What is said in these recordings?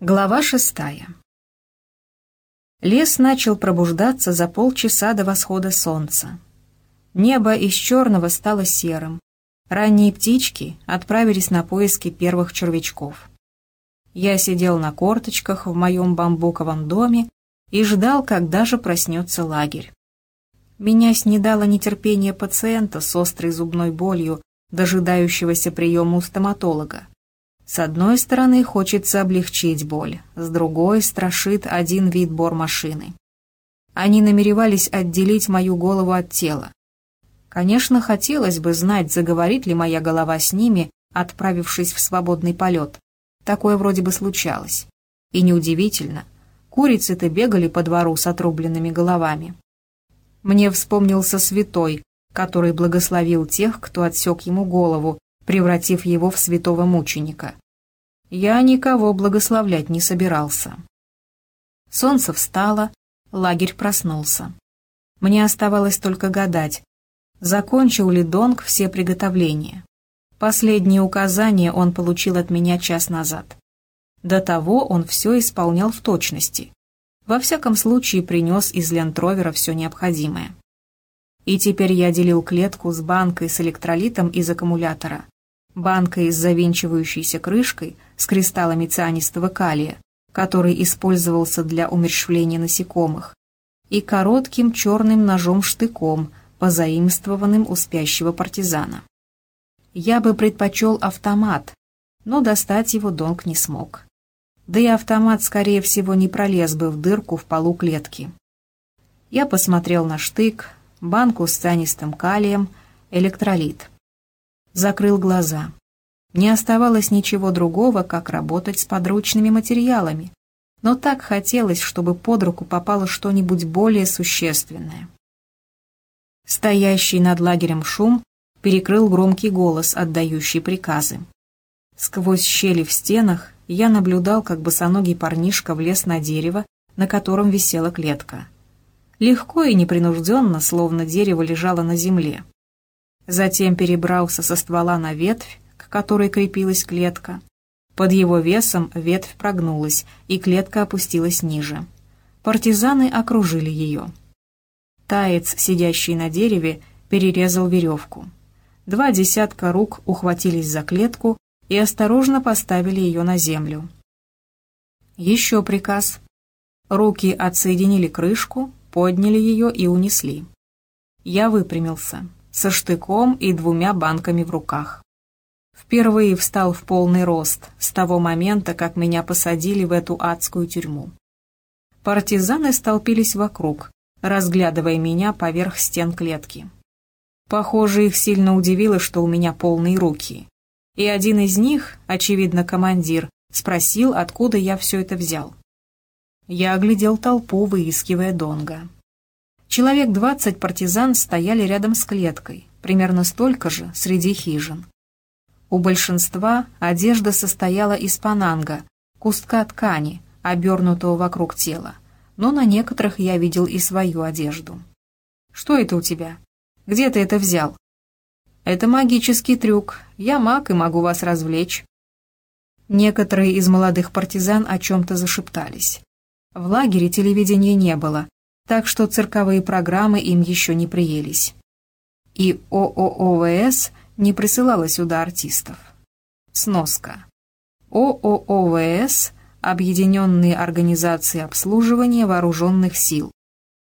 Глава шестая. Лес начал пробуждаться за полчаса до восхода солнца. Небо из черного стало серым. Ранние птички отправились на поиски первых червячков. Я сидел на корточках в моем бамбуковом доме и ждал, когда же проснется лагерь. Меня снедало нетерпение пациента с острой зубной болью, дожидающегося приема у стоматолога. С одной стороны, хочется облегчить боль, с другой страшит один вид бормашины. Они намеревались отделить мою голову от тела. Конечно, хотелось бы знать, заговорит ли моя голова с ними, отправившись в свободный полет. Такое вроде бы случалось. И неудивительно, курицы-то бегали по двору с отрубленными головами. Мне вспомнился святой, который благословил тех, кто отсек ему голову, превратив его в святого мученика. Я никого благословлять не собирался. Солнце встало, лагерь проснулся. Мне оставалось только гадать, закончил ли Донг все приготовления. Последнее указание он получил от меня час назад. До того он все исполнял в точности. Во всяком случае принес из лентровера все необходимое. И теперь я делил клетку с банкой с электролитом из аккумулятора, банкой с завинчивающейся крышкой с кристаллами цианистого калия, который использовался для умерщвления насекомых, и коротким черным ножом-штыком, позаимствованным у спящего партизана. Я бы предпочел автомат, но достать его Донг не смог. Да и автомат, скорее всего, не пролез бы в дырку в полу клетки. Я посмотрел на штык, банку с цианистым калием, электролит закрыл глаза. Не оставалось ничего другого, как работать с подручными материалами. Но так хотелось, чтобы под руку попало что-нибудь более существенное. Стоящий над лагерем шум перекрыл громкий голос, отдающий приказы. Сквозь щели в стенах я наблюдал, как босоногий парнишка влез на дерево, на котором висела клетка. Легко и непринужденно, словно дерево лежало на земле. Затем перебрался со ствола на ветвь, к которой крепилась клетка. Под его весом ветвь прогнулась, и клетка опустилась ниже. Партизаны окружили ее. Таец, сидящий на дереве, перерезал веревку. Два десятка рук ухватились за клетку и осторожно поставили ее на землю. Еще приказ. Руки отсоединили крышку, подняли ее и унесли. Я выпрямился со штыком и двумя банками в руках. Впервые встал в полный рост с того момента, как меня посадили в эту адскую тюрьму. Партизаны столпились вокруг, разглядывая меня поверх стен клетки. Похоже, их сильно удивило, что у меня полные руки. И один из них, очевидно командир, спросил, откуда я все это взял. Я оглядел толпу, выискивая Донга. Человек двадцать партизан стояли рядом с клеткой, примерно столько же среди хижин. У большинства одежда состояла из пананга, куска ткани, обернутого вокруг тела, но на некоторых я видел и свою одежду. «Что это у тебя? Где ты это взял?» «Это магический трюк. Я маг и могу вас развлечь». Некоторые из молодых партизан о чем-то зашептались. В лагере телевидения не было, так что цирковые программы им еще не приелись. И ОООВС не присылала сюда артистов. Сноска. ОООВС – Объединенные организации обслуживания вооруженных сил.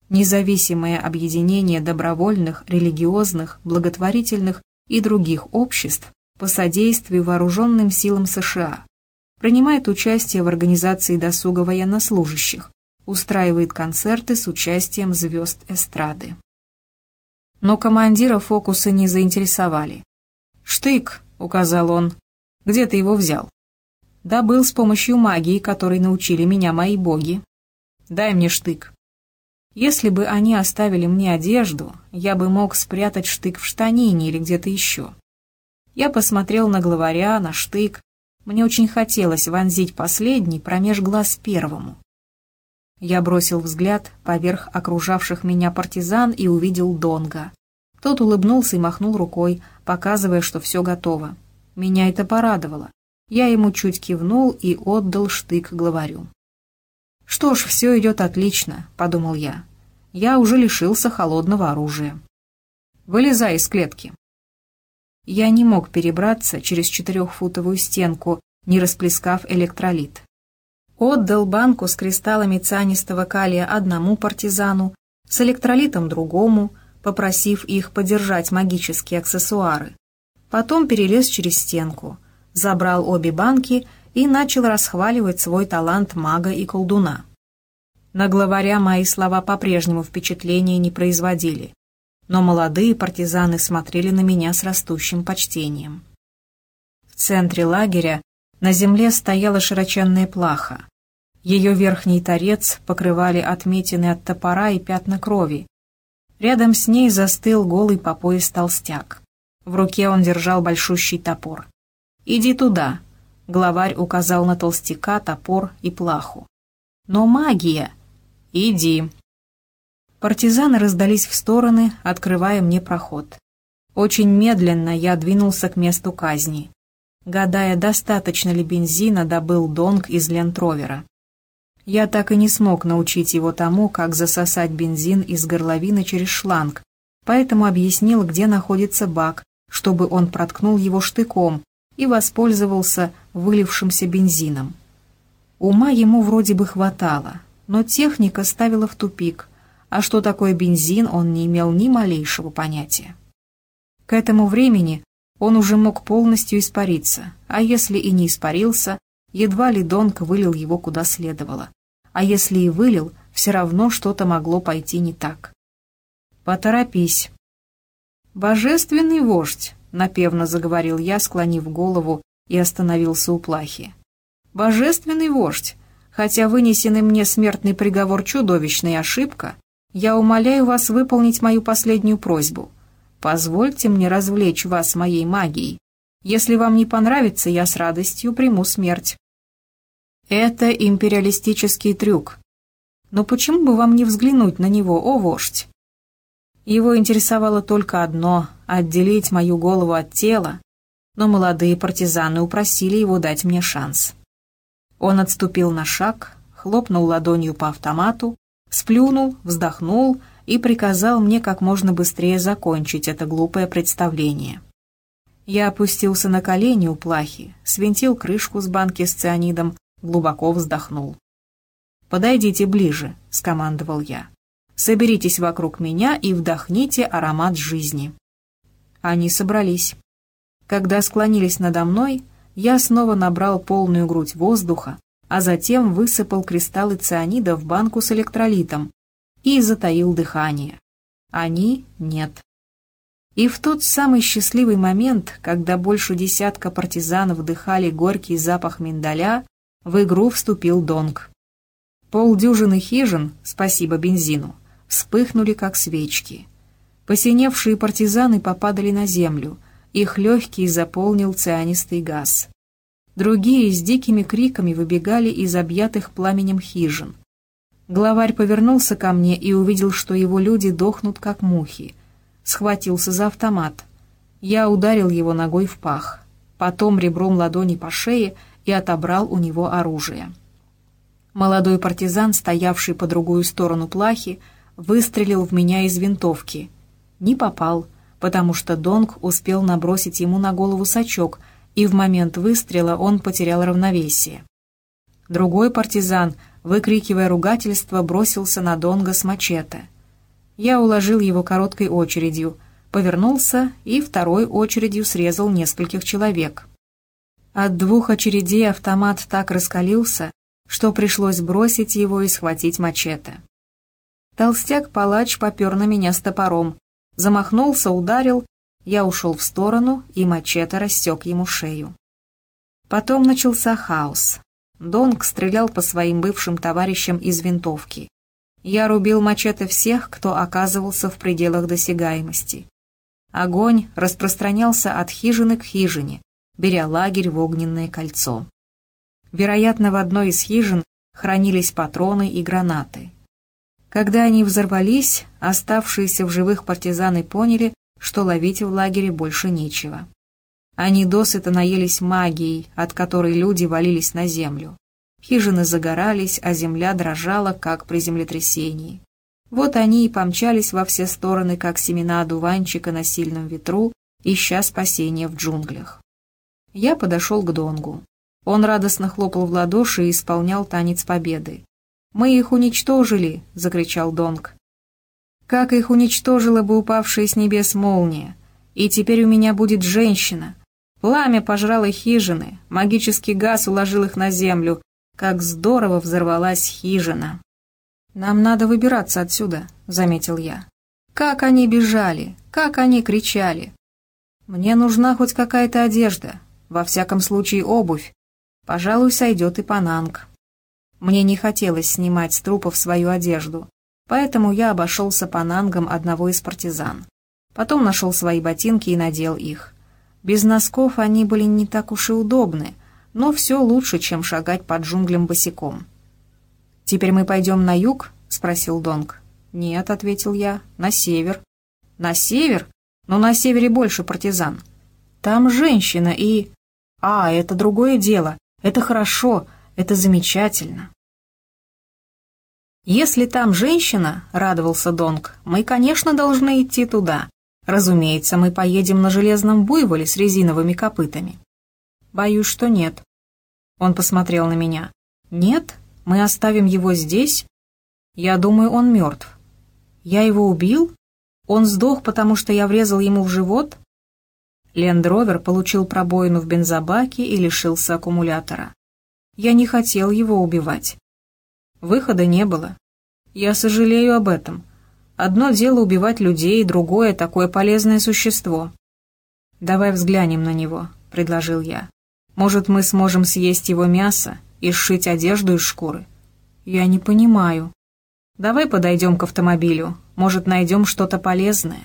Независимое объединение добровольных, религиозных, благотворительных и других обществ по содействию вооруженным силам США. Принимает участие в организации досуга военнослужащих, устраивает концерты с участием звезд эстрады. Но командира фокусы не заинтересовали. «Штык», — указал он, — «где ты его взял?» «Добыл с помощью магии, которой научили меня мои боги. Дай мне штык». Если бы они оставили мне одежду, я бы мог спрятать штык в штанине или где-то еще. Я посмотрел на главаря, на штык. Мне очень хотелось вонзить последний промеж глаз первому. Я бросил взгляд поверх окружавших меня партизан и увидел Донга. Тот улыбнулся и махнул рукой, показывая, что все готово. Меня это порадовало. Я ему чуть кивнул и отдал штык главарю. «Что ж, все идет отлично», — подумал я. «Я уже лишился холодного оружия». «Вылезай из клетки». Я не мог перебраться через четырехфутовую стенку, не расплескав электролит. Отдал банку с кристаллами цианистого калия одному партизану, с электролитом другому, попросив их подержать магические аксессуары. Потом перелез через стенку, забрал обе банки и начал расхваливать свой талант мага и колдуна. На главаря мои слова по-прежнему впечатления не производили, но молодые партизаны смотрели на меня с растущим почтением. В центре лагеря на земле стояла широченная плаха. Ее верхний торец покрывали отметины от топора и пятна крови. Рядом с ней застыл голый по пояс толстяк. В руке он держал большущий топор. «Иди туда», — главарь указал на толстяка, топор и плаху. «Но магия!» «Иди!» Партизаны раздались в стороны, открывая мне проход. Очень медленно я двинулся к месту казни. Гадая, достаточно ли бензина добыл Донг из лентровера. Я так и не смог научить его тому, как засосать бензин из горловины через шланг, поэтому объяснил, где находится бак, чтобы он проткнул его штыком и воспользовался вылившимся бензином. Ума ему вроде бы хватало, но техника ставила в тупик, а что такое бензин, он не имел ни малейшего понятия. К этому времени он уже мог полностью испариться, а если и не испарился, едва ли Донг вылил его куда следовало. А если и вылил, все равно что-то могло пойти не так. «Поторопись». «Божественный вождь», — напевно заговорил я, склонив голову и остановился у плахи. «Божественный вождь, хотя вынесенный мне смертный приговор чудовищная ошибка, я умоляю вас выполнить мою последнюю просьбу. Позвольте мне развлечь вас моей магией. Если вам не понравится, я с радостью приму смерть». Это империалистический трюк. Но почему бы вам не взглянуть на него, о вождь? Его интересовало только одно — отделить мою голову от тела, но молодые партизаны упросили его дать мне шанс. Он отступил на шаг, хлопнул ладонью по автомату, сплюнул, вздохнул и приказал мне как можно быстрее закончить это глупое представление. Я опустился на колени у плахи, свинтил крышку с банки с цианидом, глубоко вздохнул. «Подойдите ближе», — скомандовал я. «Соберитесь вокруг меня и вдохните аромат жизни». Они собрались. Когда склонились надо мной, я снова набрал полную грудь воздуха, а затем высыпал кристаллы цианида в банку с электролитом и затаил дыхание. Они — нет. И в тот самый счастливый момент, когда больше десятка партизан вдыхали горький запах миндаля, в игру вступил Донг. Полдюжины хижин, спасибо бензину, вспыхнули как свечки. Посиневшие партизаны попадали на землю, их легкий заполнил цианистый газ. Другие с дикими криками выбегали из объятых пламенем хижин. Главарь повернулся ко мне и увидел, что его люди дохнут, как мухи. Схватился за автомат. Я ударил его ногой в пах, потом ребром ладони по шее и отобрал у него оружие. Молодой партизан, стоявший по другую сторону плахи, выстрелил в меня из винтовки. Не попал, потому что Донг успел набросить ему на голову сачок, и в момент выстрела он потерял равновесие. Другой партизан, выкрикивая ругательство, бросился на Донга с мачете. Я уложил его короткой очередью, повернулся и второй очередью срезал нескольких человек. От двух очередей автомат так раскалился, что пришлось бросить его и схватить мачете. Толстяк-палач попер на меня с топором, замахнулся, ударил, я ушел в сторону, и мачете рассек ему шею. Потом начался хаос. Донг стрелял по своим бывшим товарищам из винтовки. Я рубил мачете всех, кто оказывался в пределах досягаемости. Огонь распространялся от хижины к хижине, беря лагерь в огненное кольцо. Вероятно, в одной из хижин хранились патроны и гранаты. Когда они взорвались, оставшиеся в живых партизаны поняли, что ловить в лагере больше нечего. Они досыта наелись магией, от которой люди валились на землю. Хижины загорались, а земля дрожала, как при землетрясении. Вот они и помчались во все стороны, как семена одуванчика на сильном ветру, ища спасения в джунглях. Я подошел к Донгу. Он радостно хлопал в ладоши и исполнял танец победы. «Мы их уничтожили!» — закричал Донг. «Как их уничтожила бы упавшая с небес молния! И теперь у меня будет женщина! Пламя пожрало хижины, магический газ уложил их на землю. Как здорово взорвалась хижина!» «Нам надо выбираться отсюда», — заметил я. «Как они бежали! Как они кричали!» «Мне нужна хоть какая-то одежда, во всяком случае обувь. Пожалуй, сойдет и пананг». Мне не хотелось снимать с трупов свою одежду, поэтому я обошелся панангом одного из партизан. Потом нашел свои ботинки и надел их. Без носков они были не так уж и удобны, но все лучше, чем шагать под джунглям босиком. «Теперь мы пойдем на юг?» — спросил Донг. «Нет», — ответил я, — «на север». «На север? Но на севере больше партизан. Там женщина и...» «А, это другое дело. Это хорошо. Это замечательно». «Если там женщина, — радовался Донг, — мы, конечно, должны идти туда. Разумеется, мы поедем на железном буйволе с резиновыми копытами». «Боюсь, что нет». Он посмотрел на меня. «Нет? Мы оставим его здесь? Я думаю, он мертв. Я его убил? Он сдох, потому что я врезал ему в живот? Лендровер получил пробоину в бензобаке и лишился аккумулятора. Я не хотел его убивать. Выхода не было. Я сожалею об этом. Одно дело убивать людей, другое — такое полезное существо. «Давай взглянем на него», — предложил я. «Может, мы сможем съесть его мясо и сшить одежду из шкуры?» «Я не понимаю». «Давай подойдем к автомобилю. Может, найдем что-то полезное».